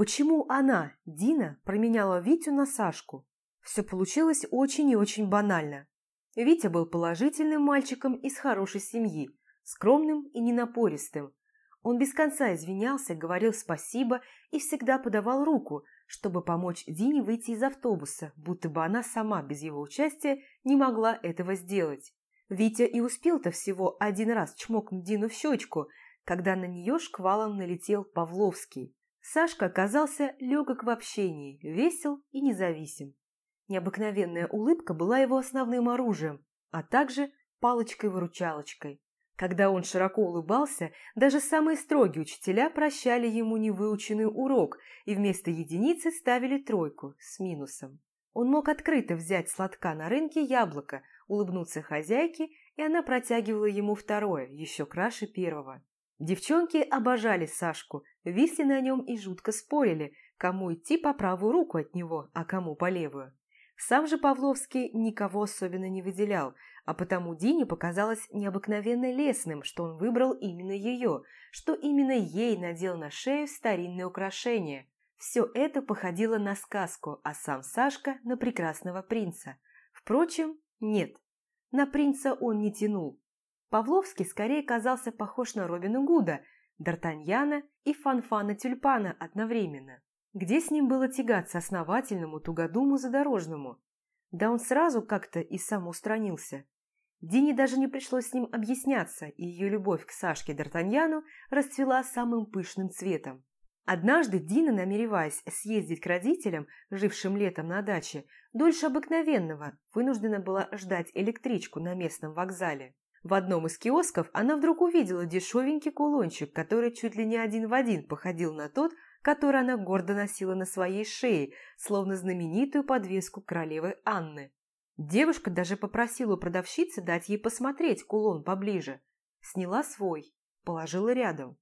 Почему она, Дина, променяла Витю на Сашку? Все получилось очень и очень банально. Витя был положительным мальчиком из хорошей семьи, скромным и ненапористым. Он без конца извинялся, говорил спасибо и всегда подавал руку, чтобы помочь Дине выйти из автобуса, будто бы она сама без его участия не могла этого сделать. Витя и успел-то всего один раз чмокнуть Дину в щечку, когда на нее шквалом налетел Павловский. Сашка оказался легок в общении, весел и независим. Необыкновенная улыбка была его основным оружием, а также палочкой-выручалочкой. Когда он широко улыбался, даже самые строгие учителя прощали ему невыученный урок и вместо единицы ставили тройку с минусом. Он мог открыто взять сладка на рынке яблоко, улыбнуться хозяйке, и она протягивала ему второе, еще краше первого. Девчонки обожали Сашку, висли на нем и жутко спорили, кому идти по правую руку от него, а кому по левую. Сам же Павловский никого особенно не выделял, а потому Дине показалось необыкновенно лесным, что он выбрал именно ее, что именно ей надел на шею старинное украшение. Все это походило на сказку, а сам Сашка – на прекрасного принца. Впрочем, нет, на принца он не тянул. Павловский скорее казался похож на Робина Гуда, Д'Артаньяна и Фанфана Тюльпана одновременно. Где с ним было тягаться основательному тугодуму задорожному? Да он сразу как-то и сам устранился. Дине даже не пришлось с ним объясняться, и ее любовь к Сашке Д'Артаньяну расцвела самым пышным цветом. Однажды Дина, намереваясь съездить к родителям, жившим летом на даче, дольше обыкновенного, вынуждена была ждать электричку на местном вокзале. В одном из киосков она вдруг увидела дешевенький кулончик, который чуть ли не один в один походил на тот, который она гордо носила на своей шее, словно знаменитую подвеску королевы Анны. Девушка даже попросила у продавщицы дать ей посмотреть кулон поближе. Сняла свой, положила рядом.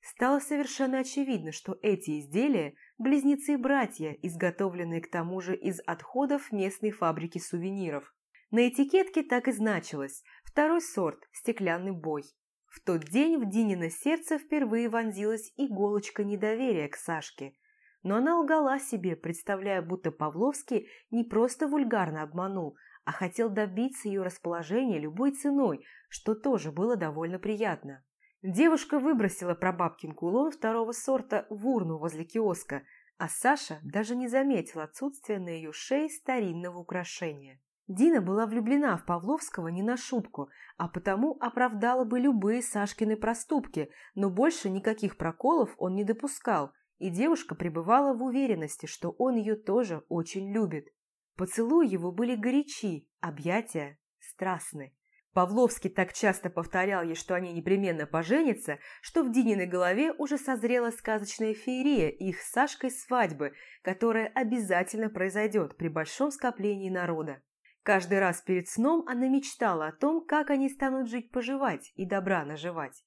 Стало совершенно очевидно, что эти изделия – близнецы-братья, изготовленные к тому же из отходов местной фабрики сувениров. На этикетке так и значилось – второй сорт – стеклянный бой. В тот день в Динино сердце впервые вонзилась иголочка недоверия к Сашке. Но она лгала себе, представляя, будто Павловский не просто вульгарно обманул, а хотел добиться ее расположения любой ценой, что тоже было довольно приятно. Девушка выбросила прабабкин кулон второго сорта в урну возле киоска, а Саша даже не заметил отсутствия на ее шее старинного украшения. Дина была влюблена в Павловского не на шутку, а потому оправдала бы любые Сашкины проступки, но больше никаких проколов он не допускал, и девушка пребывала в уверенности, что он ее тоже очень любит. Поцелуи его были горячи, объятия страстны. Павловский так часто повторял ей, что они непременно поженятся, что в Дининой голове уже созрела сказочная феерия их с Сашкой свадьбы, которая обязательно произойдет при большом скоплении народа. Каждый раз перед сном она мечтала о том, как они станут жить-поживать и добра наживать.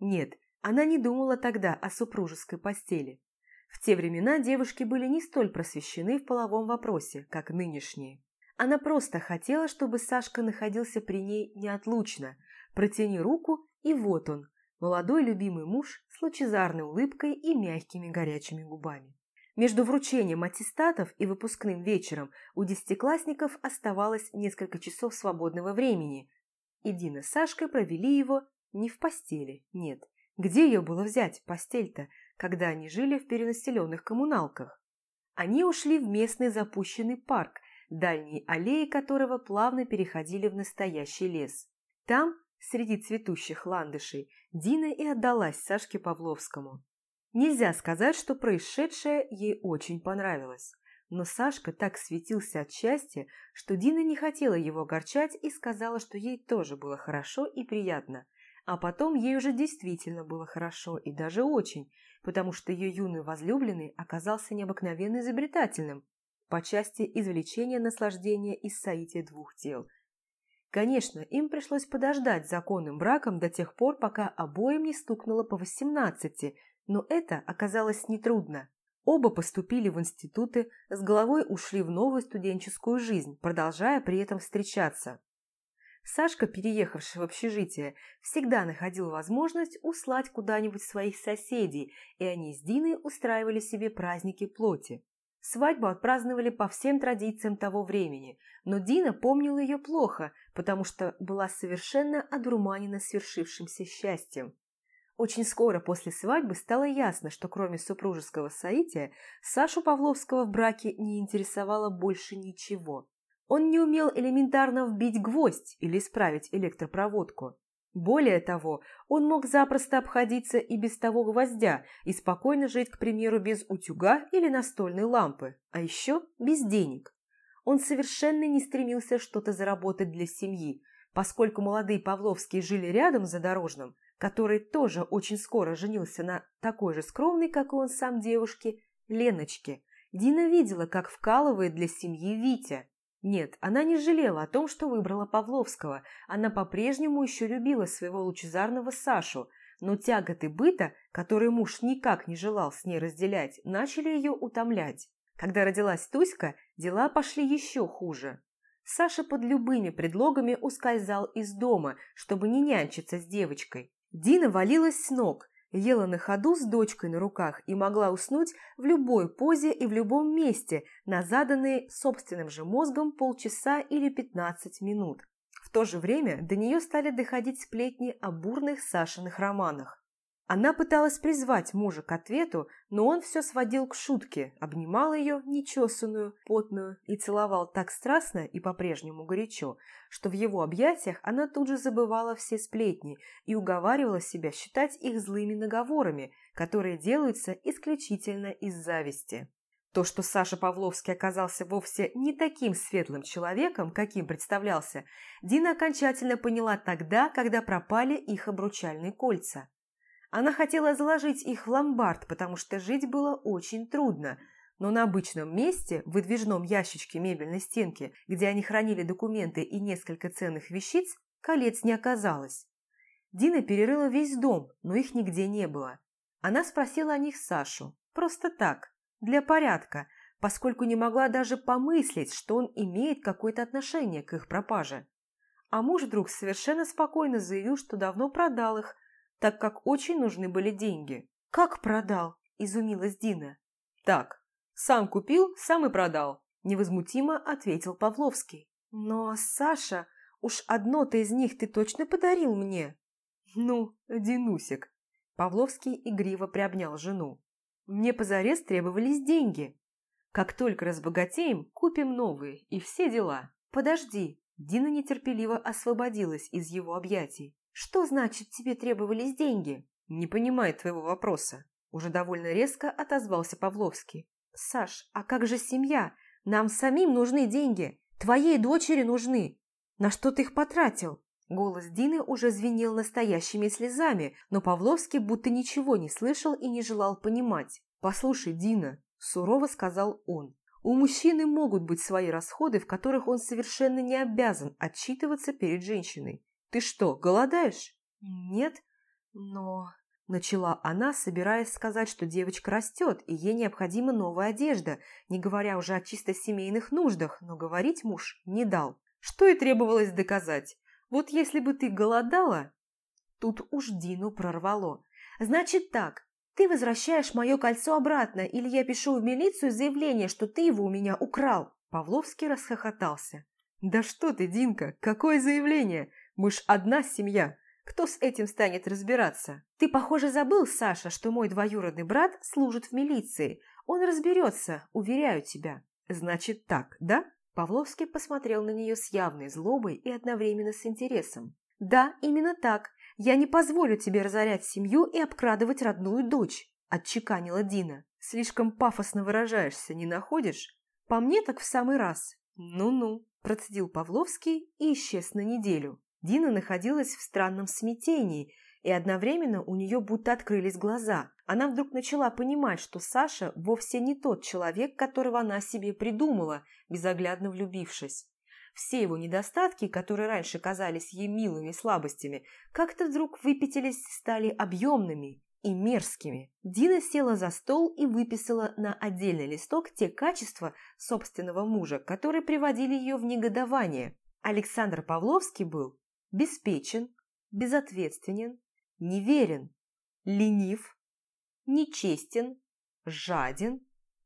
Нет, она не думала тогда о супружеской постели. В те времена девушки были не столь просвещены в половом вопросе, как нынешние. Она просто хотела, чтобы Сашка находился при ней неотлучно. Протяни руку, и вот он, молодой любимый муж с лучезарной улыбкой и мягкими горячими губами. Между вручением аттестатов и выпускным вечером у десятиклассников оставалось несколько часов свободного времени, и Дина с Сашкой провели его не в постели, нет. Где ее было взять, постель-то, когда они жили в перенаселенных коммуналках? Они ушли в местный запущенный парк, дальние аллеи которого плавно переходили в настоящий лес. Там, среди цветущих ландышей, Дина и отдалась Сашке Павловскому. Нельзя сказать, что происшедшее ей очень понравилось. Но Сашка так светился от счастья, что Дина не хотела его огорчать и сказала, что ей тоже было хорошо и приятно. А потом ей уже действительно было хорошо и даже очень, потому что ее юный возлюбленный оказался необыкновенно изобретательным по части извлечения наслаждения из соития двух тел. Конечно, им пришлось подождать законным браком до тех пор, пока обоим не стукнуло по восемнадцати – но это оказалось нетрудно. Оба поступили в институты, с головой ушли в новую студенческую жизнь, продолжая при этом встречаться. Сашка, переехавший в общежитие, всегда находил возможность услать куда-нибудь своих соседей, и они с Диной устраивали себе праздники плоти. Свадьбу отпраздновали по всем традициям того времени, но Дина помнила ее плохо, потому что была совершенно одурманена свершившимся счастьем. Очень скоро после свадьбы стало ясно, что кроме супружеского соития Сашу Павловского в браке не интересовало больше ничего. Он не умел элементарно вбить гвоздь или исправить электропроводку. Более того, он мог запросто обходиться и без того гвоздя и спокойно жить, к примеру, без утюга или настольной лампы, а еще без денег. Он совершенно не стремился что-то заработать для семьи, поскольку молодые Павловские жили рядом за дорожным, который тоже очень скоро женился на такой же скромной, как и он сам девушке, Леночке. Дина видела, как вкалывает для семьи Витя. Нет, она не жалела о том, что выбрала Павловского. Она по-прежнему еще любила своего лучезарного Сашу, но тяготы быта, которые муж никак не желал с ней разделять, начали ее утомлять. Когда родилась Туська, дела пошли еще хуже. Саша под любыми предлогами ускользал из дома, чтобы не нянчиться с девочкой. Дина валилась с ног, ела на ходу с дочкой на руках и могла уснуть в любой позе и в любом месте на заданные собственным же мозгом полчаса или 15 минут. В то же время до нее стали доходить сплетни о бурных Сашиных романах. Она пыталась призвать мужа к ответу, но он все сводил к шутке, обнимал ее, нечесанную, потную, и целовал так страстно и по-прежнему горячо, что в его объятиях она тут же забывала все сплетни и уговаривала себя считать их злыми наговорами, которые делаются исключительно из зависти. То, что Саша Павловский оказался вовсе не таким светлым человеком, каким представлялся, Дина окончательно поняла тогда, когда пропали их обручальные кольца. Она хотела заложить их в ломбард, потому что жить было очень трудно, но на обычном месте, в выдвижном ящичке мебельной стенки, где они хранили документы и несколько ценных вещиц, колец не оказалось. Дина перерыла весь дом, но их нигде не было. Она спросила о них Сашу, просто так, для порядка, поскольку не могла даже помыслить, что он имеет какое-то отношение к их пропаже. А муж вдруг совершенно спокойно заявил, что давно продал их, так как очень нужны были деньги. «Как продал?» – изумилась Дина. «Так, сам купил, сам и продал», – невозмутимо ответил Павловский. «Но, Саша, уж одно-то из них ты точно подарил мне?» «Ну, Динусик», – Павловский игриво приобнял жену. «Мне позарез требовались деньги. Как только разбогатеем, купим новые и все дела. Подожди». Дина нетерпеливо освободилась из его объятий. «Что значит, тебе требовались деньги?» «Не понимаю твоего вопроса», – уже довольно резко отозвался Павловский. «Саш, а как же семья? Нам самим нужны деньги. Твоей дочери нужны. На что ты их потратил?» Голос Дины уже звенел настоящими слезами, но Павловский будто ничего не слышал и не желал понимать. «Послушай, Дина», – сурово сказал он, – «у мужчины могут быть свои расходы, в которых он совершенно не обязан отчитываться перед женщиной. Ты что, голодаешь? Нет, но... Начала она, собираясь сказать, что девочка растет, и ей необходима новая одежда, не говоря уже о чисто семейных нуждах, но говорить муж не дал. Что и требовалось доказать. Вот если бы ты голодала... Тут уж Дину прорвало. Значит так, ты возвращаешь мое кольцо обратно, или я пишу в милицию заявление, что ты его у меня украл. Павловский расхохотался. «Да что ты, Динка, какое заявление? Мы ж одна семья. Кто с этим станет разбираться? Ты, похоже, забыл, Саша, что мой двоюродный брат служит в милиции. Он разберется, уверяю тебя. Значит так, да? Павловский посмотрел на нее с явной злобой и одновременно с интересом. «Да, именно так. Я не позволю тебе разорять семью и обкрадывать родную дочь», – отчеканила Дина. «Слишком пафосно выражаешься, не находишь? По мне так в самый раз». «Ну-ну», – процедил Павловский и исчез на неделю. Дина находилась в странном смятении, и одновременно у нее будто открылись глаза. Она вдруг начала понимать, что Саша вовсе не тот человек, которого она себе придумала, безоглядно влюбившись. Все его недостатки, которые раньше казались ей милыми слабостями, как-то вдруг выпятились, стали объемными и мерзкими. Дина села за стол и выписала на отдельный листок те качества собственного мужа, которые приводили ее в негодование. Александр Павловский был беспечен, безответственен, неверен, ленив, нечестен, жаден,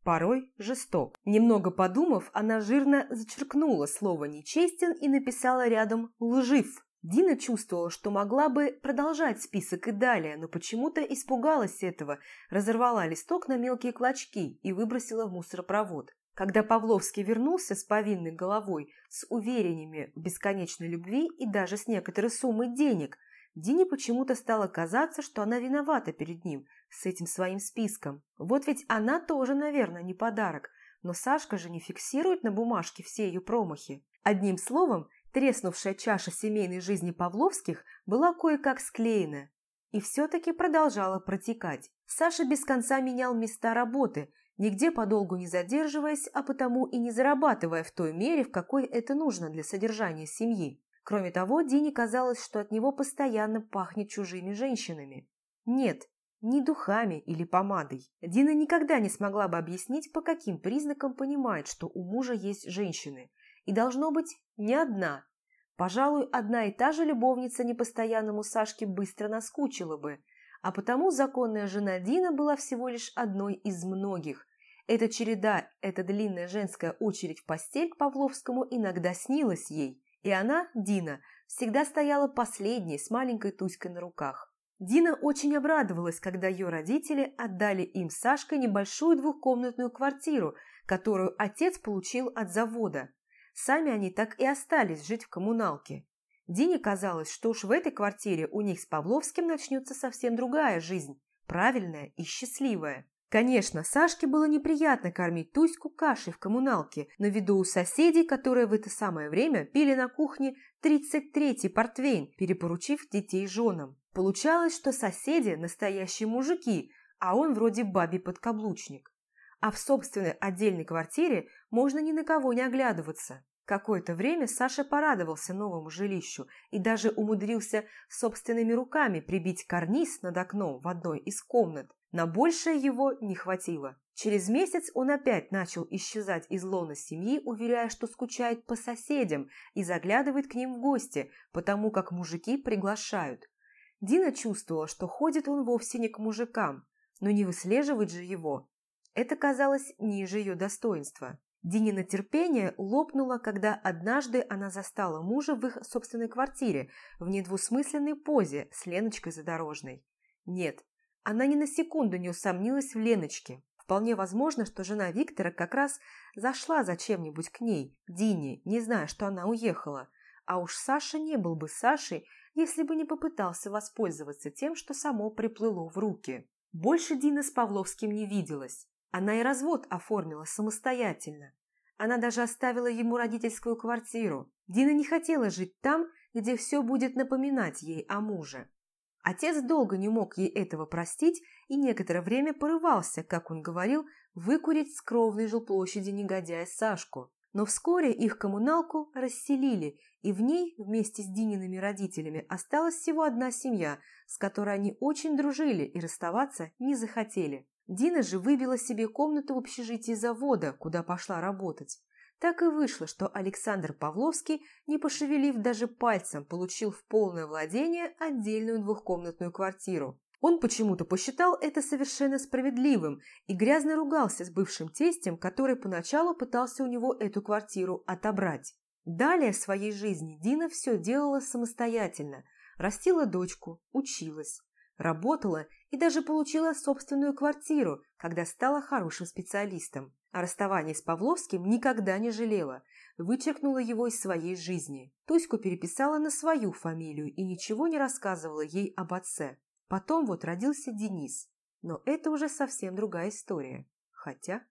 порой жесток. Немного подумав, она жирно зачеркнула слово «нечестен» и написала рядом «лжив». Дина чувствовала, что могла бы продолжать список и далее, но почему-то испугалась этого, разорвала листок на мелкие клочки и выбросила в мусоропровод. Когда Павловский вернулся с повинной головой, с уверениями в бесконечной любви и даже с некоторой суммой денег, Дине почему-то стало казаться, что она виновата перед ним с этим своим списком. Вот ведь она тоже, наверное, не подарок, но Сашка же не фиксирует на бумажке все ее промахи. Одним словом, Треснувшая чаша семейной жизни Павловских была кое-как склеена и все-таки продолжала протекать. Саша без конца менял места работы, нигде подолгу не задерживаясь, а потому и не зарабатывая в той мере, в какой это нужно для содержания семьи. Кроме того, Дине казалось, что от него постоянно пахнет чужими женщинами. Нет, не духами или помадой. Дина никогда не смогла бы объяснить, по каким признакам понимает, что у мужа есть женщины. И должно быть не одна. Пожалуй, одна и та же любовница непостоянному Сашке быстро наскучила бы, а потому законная жена Дина была всего лишь одной из многих. Эта череда, эта длинная женская очередь в постель к Павловскому иногда снилась ей, и она, Дина, всегда стояла последней с маленькой Туськой на руках. Дина очень обрадовалась, когда ее родители отдали им с Сашкой небольшую двухкомнатную квартиру, которую отец получил от завода. Сами они так и остались жить в коммуналке. Дине казалось, что уж в этой квартире у них с Павловским начнется совсем другая жизнь, правильная и счастливая. Конечно, Сашке было неприятно кормить Туську кашей в коммуналке на виду у соседей, которые в это самое время пили на кухне 33-й портвейн, перепоручив детей женам. Получалось, что соседи – настоящие мужики, а он вроде бабий подкаблучник. А в собственной отдельной квартире можно ни на кого не оглядываться. Какое-то время Саша порадовался новому жилищу и даже умудрился собственными руками прибить карниз над окном в одной из комнат. На большее его не хватило. Через месяц он опять начал исчезать из лона семьи, уверяя, что скучает по соседям и заглядывает к ним в гости, потому как мужики приглашают. Дина чувствовала, что ходит он вовсе не к мужикам, но не выслеживать же его. Это казалось ниже ее достоинства. Динина терпение лопнуло, когда однажды она застала мужа в их собственной квартире в недвусмысленной позе с Леночкой Задорожной. Нет, она ни на секунду не усомнилась в Леночке. Вполне возможно, что жена Виктора как раз зашла за чем-нибудь к ней, Дине, не зная, что она уехала. А уж Саша не был бы Сашей, если бы не попытался воспользоваться тем, что само приплыло в руки. Больше Дина с Павловским не виделась. Она и развод оформила самостоятельно. Она даже оставила ему родительскую квартиру. Дина не хотела жить там, где все будет напоминать ей о муже. Отец долго не мог ей этого простить и некоторое время порывался, как он говорил, выкурить с кровной жилплощади негодяя Сашку. Но вскоре их коммуналку расселили, и в ней вместе с Диниными родителями осталась всего одна семья, с которой они очень дружили и расставаться не захотели. Дина же выбила себе комнату в общежитии завода, куда пошла работать. Так и вышло, что Александр Павловский, не пошевелив даже пальцем, получил в полное владение отдельную двухкомнатную квартиру. Он почему-то посчитал это совершенно справедливым и грязно ругался с бывшим тестем, который поначалу пытался у него эту квартиру отобрать. Далее в своей жизни Дина все делала самостоятельно, растила дочку, училась. Работала и даже получила собственную квартиру, когда стала хорошим специалистом. О расставании с Павловским никогда не жалела, вычеркнула его из своей жизни. Туську переписала на свою фамилию и ничего не рассказывала ей об отце. Потом вот родился Денис. Но это уже совсем другая история. Хотя...